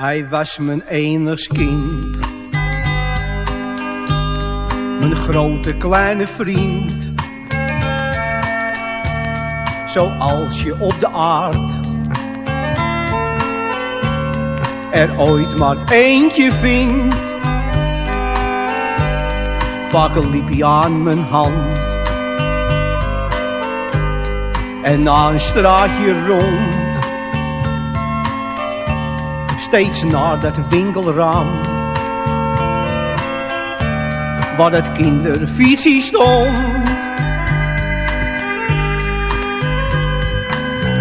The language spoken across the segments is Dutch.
Hij was mijn enigst kind. Mijn grote kleine vriend. Zoals je op de aard er ooit maar eentje vindt. Vaak liep hij aan mijn hand. En na een straatje rond steeds naar dat winkelraam waar het kinderfietsie stond.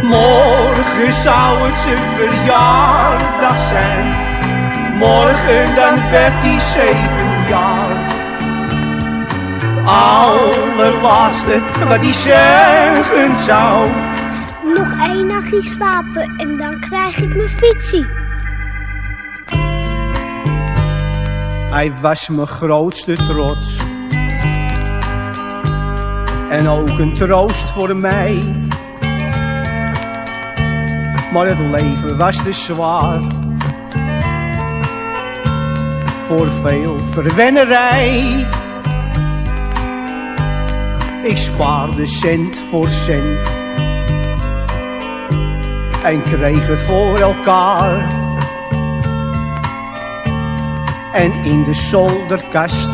Morgen zou het zijn verjaardag zijn, morgen dan werd hij zeven jaar. Allerlaatste wat hij zeggen zou. Nog één nachtje slapen en dan krijg ik mijn fietsie. Hij was mijn grootste trots. En ook een troost voor mij. Maar het leven was te zwaar. Voor veel verwennerij. Ik spaarde cent voor cent. En kreeg het voor elkaar. En in de zolderkast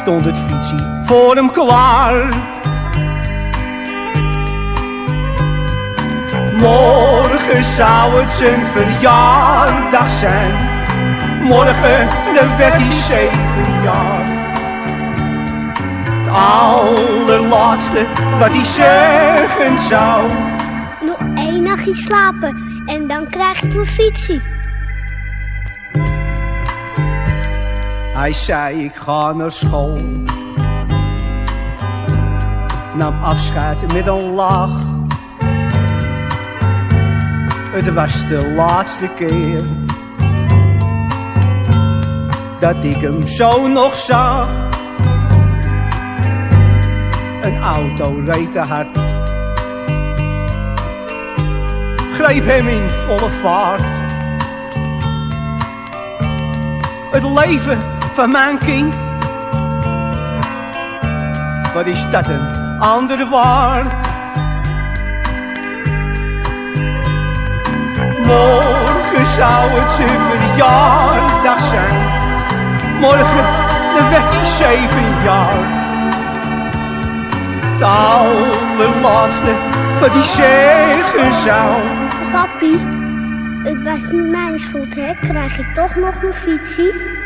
stond het fietsie voor hem klaar. Morgen zou het zijn verjaardag zijn. Morgen dan werd hij zeven jaar. Het allerlaatste wat hij zeggen zou. Nog één nachtje slapen en dan krijg ik mijn fietsie. Hij zei ik ga naar school. Nam afscheid met een lach. Het was de laatste keer dat ik hem zo nog zag. Een auto reed te hard. Greep hem in volle vaart. Het leven van mijn kind. Wat is dat een andere waard? Morgen zou het zijn verjaardag zijn. Morgen dan werd hij zeven jaar. Het allerlaatste wat hij zeggen zou. Papi, het was niet mijn schuld, hè? Krijg ik toch nog mijn fietsie?